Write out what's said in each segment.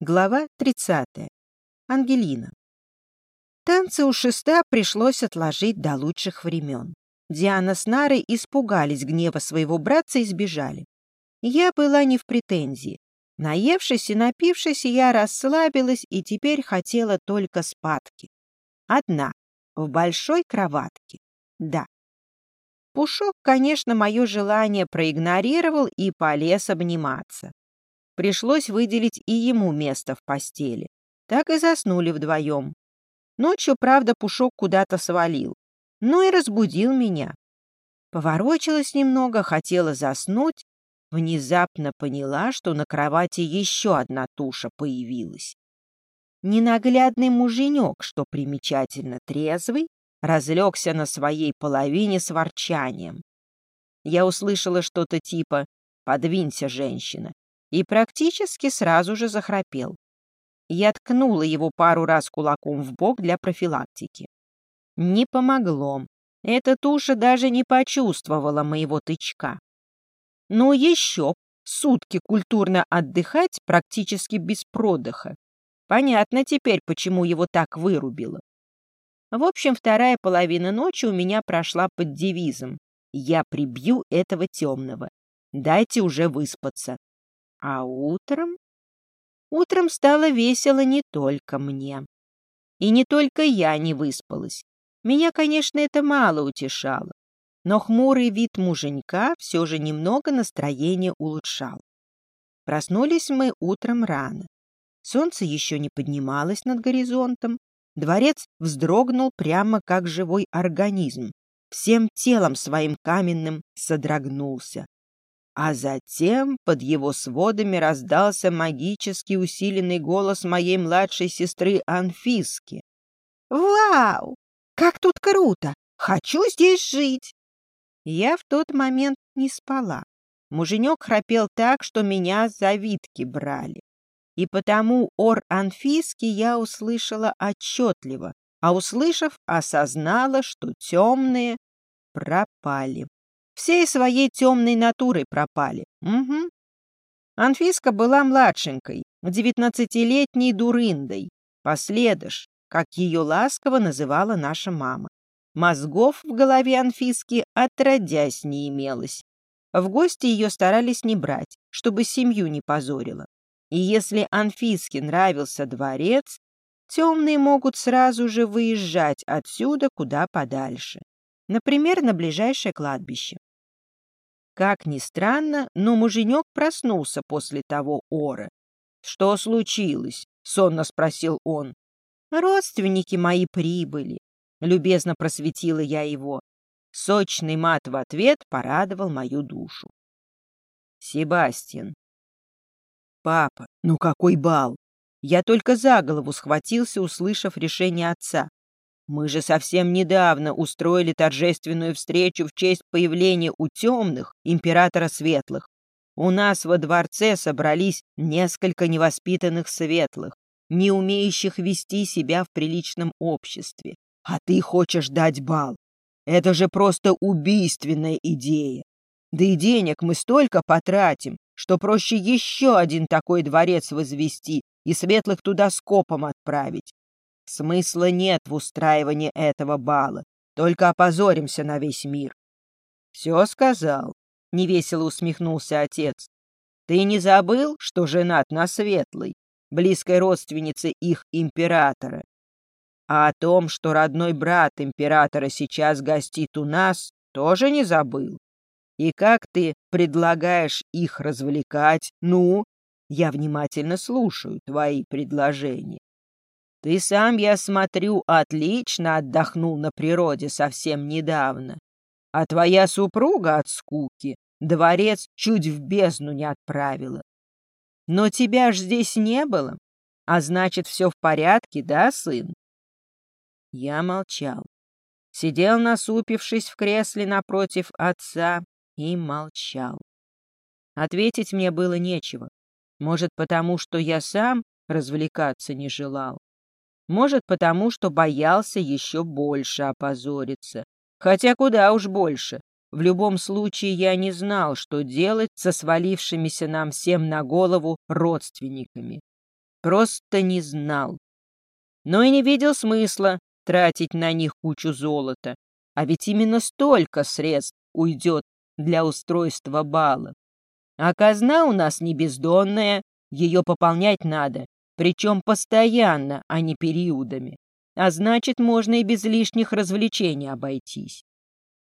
Глава 30. Ангелина. Танцы у шеста пришлось отложить до лучших времен. Диана с Нарой испугались гнева своего братца и сбежали. Я была не в претензии. Наевшись и напившись, я расслабилась и теперь хотела только спадки. Одна, в большой кроватке. Да. Пушок, конечно, мое желание проигнорировал и полез обниматься. Пришлось выделить и ему место в постели. Так и заснули вдвоем. Ночью, правда, Пушок куда-то свалил. Ну и разбудил меня. Поворочилась немного, хотела заснуть. Внезапно поняла, что на кровати еще одна туша появилась. Ненаглядный муженек, что примечательно трезвый, разлегся на своей половине с ворчанием. Я услышала что-то типа «Подвинься, женщина», и практически сразу же захрапел. Я ткнула его пару раз кулаком в бок для профилактики. Не помогло. Эта туша даже не почувствовала моего тычка. Ну еще сутки культурно отдыхать практически без продыха. Понятно теперь, почему его так вырубило. В общем, вторая половина ночи у меня прошла под девизом «Я прибью этого темного. Дайте уже выспаться». А утром? Утром стало весело не только мне. И не только я не выспалась. Меня, конечно, это мало утешало. Но хмурый вид муженька все же немного настроение улучшал. Проснулись мы утром рано. Солнце еще не поднималось над горизонтом. Дворец вздрогнул прямо как живой организм. Всем телом своим каменным содрогнулся а затем под его сводами раздался магически усиленный голос моей младшей сестры Анфиски. «Вау! Как тут круто! Хочу здесь жить!» Я в тот момент не спала. Муженек храпел так, что меня завидки брали. И потому ор Анфиски я услышала отчетливо, а услышав, осознала, что темные пропали всей своей темной натурой пропали. Угу. Анфиска была младшенькой, девятнадцатилетней дурындой, последыш, как ее ласково называла наша мама. Мозгов в голове Анфиски отродясь не имелось. В гости ее старались не брать, чтобы семью не позорила. И если Анфиске нравился дворец, темные могут сразу же выезжать отсюда куда подальше. Например, на ближайшее кладбище. Как ни странно, но муженек проснулся после того ора. «Что случилось?» — сонно спросил он. «Родственники мои прибыли», — любезно просветила я его. Сочный мат в ответ порадовал мою душу. «Себастьян». «Папа, ну какой бал!» Я только за голову схватился, услышав решение отца. Мы же совсем недавно устроили торжественную встречу в честь появления у темных императора светлых. У нас во дворце собрались несколько невоспитанных светлых, не умеющих вести себя в приличном обществе. А ты хочешь дать бал. Это же просто убийственная идея. Да и денег мы столько потратим, что проще еще один такой дворец возвести и светлых туда скопом отправить. Смысла нет в устраивании этого бала, только опозоримся на весь мир. — Все сказал, — невесело усмехнулся отец. — Ты не забыл, что женат на Светлой, близкой родственнице их императора? А о том, что родной брат императора сейчас гостит у нас, тоже не забыл. И как ты предлагаешь их развлекать? Ну, я внимательно слушаю твои предложения. Ты сам, я смотрю, отлично отдохнул на природе совсем недавно. А твоя супруга от скуки дворец чуть в бездну не отправила. Но тебя ж здесь не было, а значит, все в порядке, да, сын? Я молчал. Сидел, насупившись в кресле напротив отца, и молчал. Ответить мне было нечего. Может, потому что я сам развлекаться не желал. Может, потому что боялся еще больше опозориться. Хотя куда уж больше. В любом случае я не знал, что делать со свалившимися нам всем на голову родственниками. просто не знал. Но и не видел смысла тратить на них кучу золота, а ведь именно столько средств уйдет для устройства бала. А казна у нас не бездонная, ее пополнять надо, причем постоянно, а не периодами. А значит, можно и без лишних развлечений обойтись.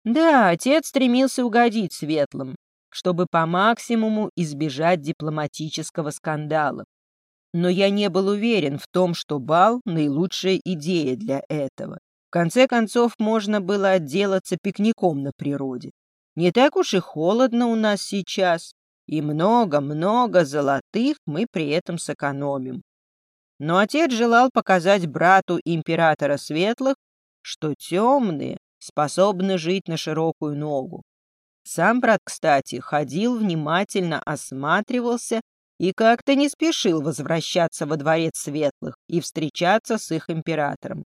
Да, отец стремился угодить светлым, чтобы по максимуму избежать дипломатического скандала. Но я не был уверен в том, что бал — наилучшая идея для этого. В конце концов, можно было отделаться пикником на природе. Не так уж и холодно у нас сейчас, и много-много золотых мы при этом сэкономим. Но отец желал показать брату императора Светлых, что темные способны жить на широкую ногу. Сам брат, кстати, ходил, внимательно осматривался и как-то не спешил возвращаться во дворец Светлых и встречаться с их императором.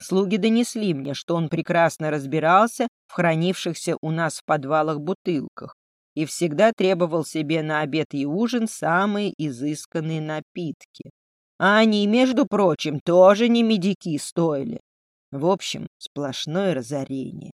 Слуги донесли мне, что он прекрасно разбирался в хранившихся у нас в подвалах бутылках и всегда требовал себе на обед и ужин самые изысканные напитки. А они, между прочим, тоже не медики стоили. В общем, сплошное разорение.